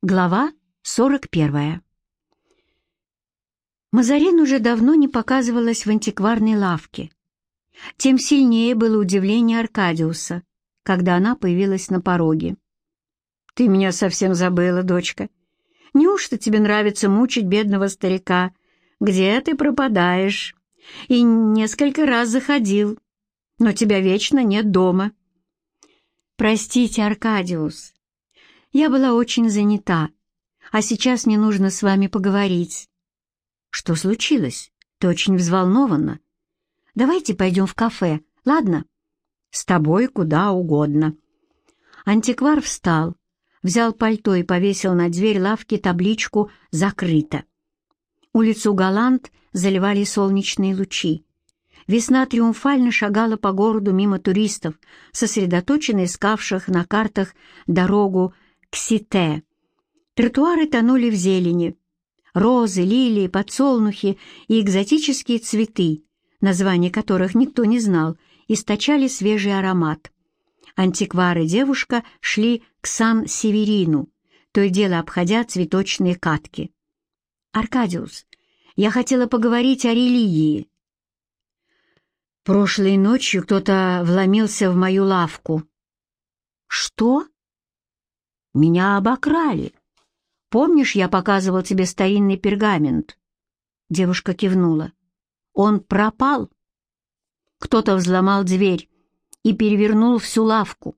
Глава 41. Мазарин уже давно не показывалась в антикварной лавке. Тем сильнее было удивление Аркадиуса, когда она появилась на пороге. «Ты меня совсем забыла, дочка. Неужто тебе нравится мучить бедного старика? Где ты пропадаешь? И несколько раз заходил, но тебя вечно нет дома». «Простите, Аркадиус, я была очень занята, а сейчас мне нужно с вами поговорить». «Что случилось? Ты очень взволнована. Давайте пойдем в кафе, ладно?» «С тобой куда угодно». Антиквар встал, взял пальто и повесил на дверь лавки табличку «Закрыто». Улицу Галант заливали солнечные лучи. Весна триумфально шагала по городу мимо туристов, сосредоточенно искавших на картах дорогу к Сите. Тротуары тонули в зелени. Розы, лилии, подсолнухи и экзотические цветы, названия которых никто не знал, источали свежий аромат. Антиквар и девушка шли к Сан-Северину, то и дело обходя цветочные катки. «Аркадиус, я хотела поговорить о религии». «Прошлой ночью кто-то вломился в мою лавку». «Что?» Меня обокрали. Помнишь, я показывал тебе старинный пергамент?» Девушка кивнула. «Он пропал. Кто-то взломал дверь и перевернул всю лавку.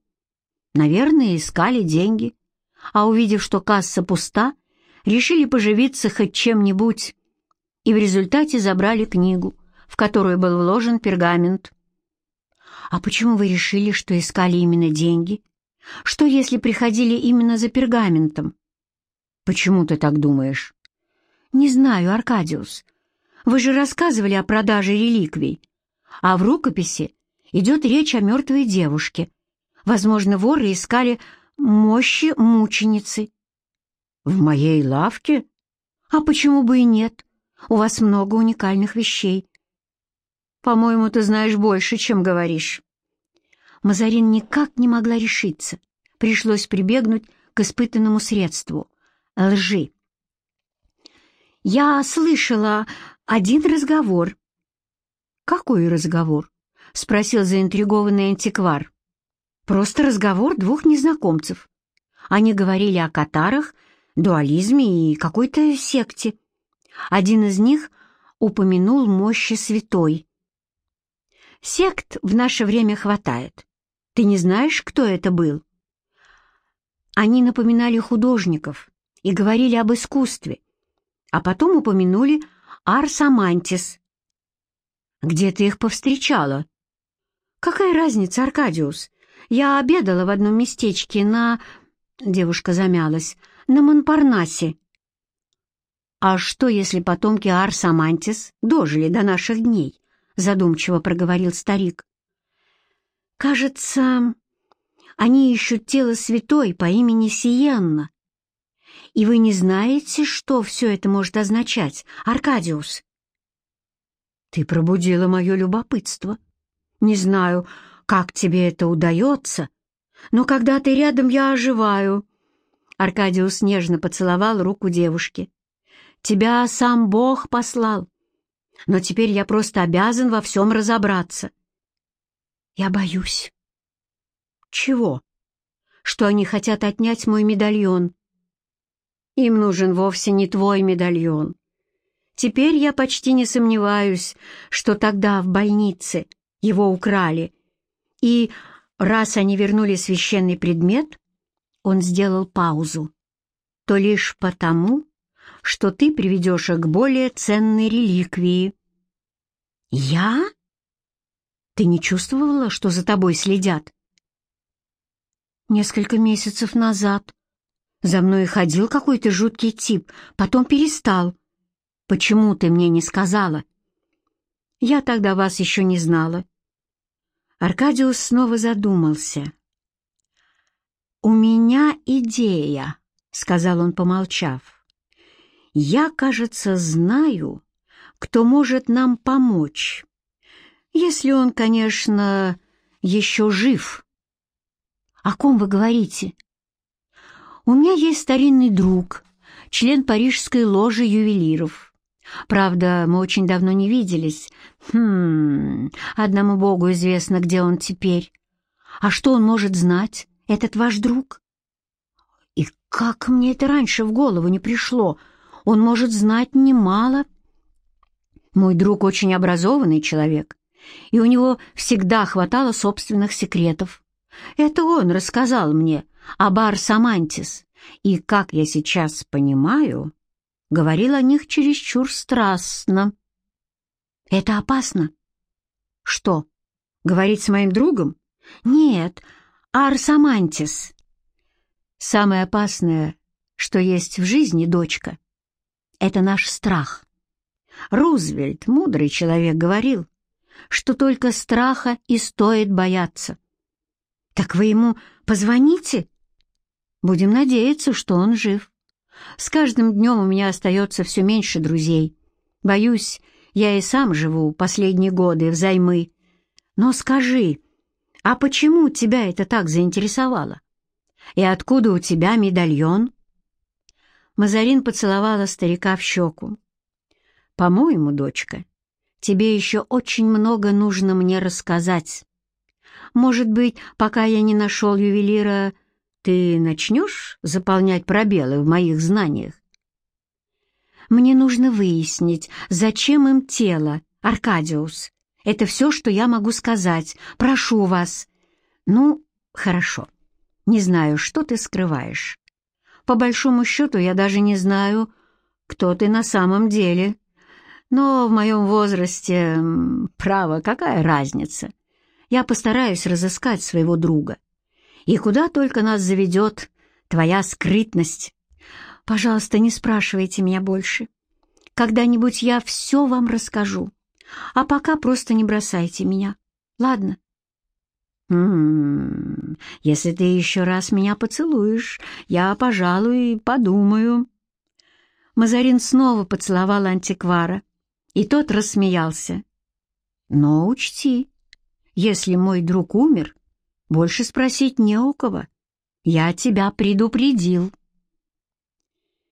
Наверное, искали деньги, а увидев, что касса пуста, решили поживиться хоть чем-нибудь, и в результате забрали книгу, в которую был вложен пергамент. «А почему вы решили, что искали именно деньги?» Что, если приходили именно за пергаментом? Почему ты так думаешь? Не знаю, Аркадиус. Вы же рассказывали о продаже реликвий, а в рукописи идет речь о мертвой девушке. Возможно, воры искали мощи мученицы. В моей лавке? А почему бы и нет? У вас много уникальных вещей. По-моему, ты знаешь больше, чем говоришь. Мазарин никак не могла решиться. Пришлось прибегнуть к испытанному средству — лжи. «Я слышала один разговор». «Какой разговор?» — спросил заинтригованный антиквар. «Просто разговор двух незнакомцев. Они говорили о катарах, дуализме и какой-то секте. Один из них упомянул мощи святой. Сект в наше время хватает. Ты не знаешь, кто это был?» Они напоминали художников и говорили об искусстве, а потом упомянули Арсамантис. «Где ты их повстречала?» «Какая разница, Аркадиус? Я обедала в одном местечке на...» Девушка замялась. «На Монпарнасе». «А что, если потомки Арсамантис дожили до наших дней?» задумчиво проговорил старик. Кажется, они ищут тело святой по имени Сиенна. И вы не знаете, что все это может означать, Аркадиус? Ты пробудила мое любопытство. Не знаю, как тебе это удается, но когда ты рядом, я оживаю. Аркадиус нежно поцеловал руку девушки. Тебя сам Бог послал, но теперь я просто обязан во всем разобраться. Я боюсь. Чего? Что они хотят отнять мой медальон. Им нужен вовсе не твой медальон. Теперь я почти не сомневаюсь, что тогда в больнице его украли. И раз они вернули священный предмет, он сделал паузу, то лишь потому, что ты приведешь их к более ценной реликвии. «Я?» Ты не чувствовала, что за тобой следят? Несколько месяцев назад. За мной ходил какой-то жуткий тип, потом перестал. Почему ты мне не сказала? Я тогда вас еще не знала. Аркадиус снова задумался. «У меня идея», — сказал он, помолчав. «Я, кажется, знаю, кто может нам помочь». Если он, конечно, еще жив. О ком вы говорите? У меня есть старинный друг, член парижской ложи ювелиров. Правда, мы очень давно не виделись. Хм, одному богу известно, где он теперь. А что он может знать, этот ваш друг? И как мне это раньше в голову не пришло? Он может знать немало. Мой друг очень образованный человек, и у него всегда хватало собственных секретов. Это он рассказал мне об Арсамантис, и, как я сейчас понимаю, говорил о них чересчур страстно. Это опасно. Что, говорить с моим другом? Нет, Арсамантис. Самое опасное, что есть в жизни, дочка, это наш страх. Рузвельт, мудрый человек, говорил, что только страха и стоит бояться. Так вы ему позвоните? Будем надеяться, что он жив. С каждым днем у меня остается все меньше друзей. Боюсь, я и сам живу последние годы взаймы. Но скажи, а почему тебя это так заинтересовало? И откуда у тебя медальон?» Мазарин поцеловала старика в щеку. «По-моему, дочка, тебе еще очень много нужно мне рассказать. Может быть, пока я не нашел ювелира, ты начнешь заполнять пробелы в моих знаниях? Мне нужно выяснить, зачем им тело, Аркадиус. Это все, что я могу сказать. Прошу вас. Ну, хорошо. Не знаю, что ты скрываешь. По большому счету, я даже не знаю, кто ты на самом деле. Но в моем возрасте, право, какая разница? Я постараюсь разыскать своего друга. И куда только нас заведет твоя скрытность. Пожалуйста, не спрашивайте меня больше. Когда-нибудь я все вам расскажу. А пока просто не бросайте меня. Ладно? «М-м, если ты еще раз меня поцелуешь, я, пожалуй, подумаю». Мазарин снова поцеловал антиквара, и тот рассмеялся. «Но учти, если мой друг умер, больше спросить не у кого. Я тебя предупредил».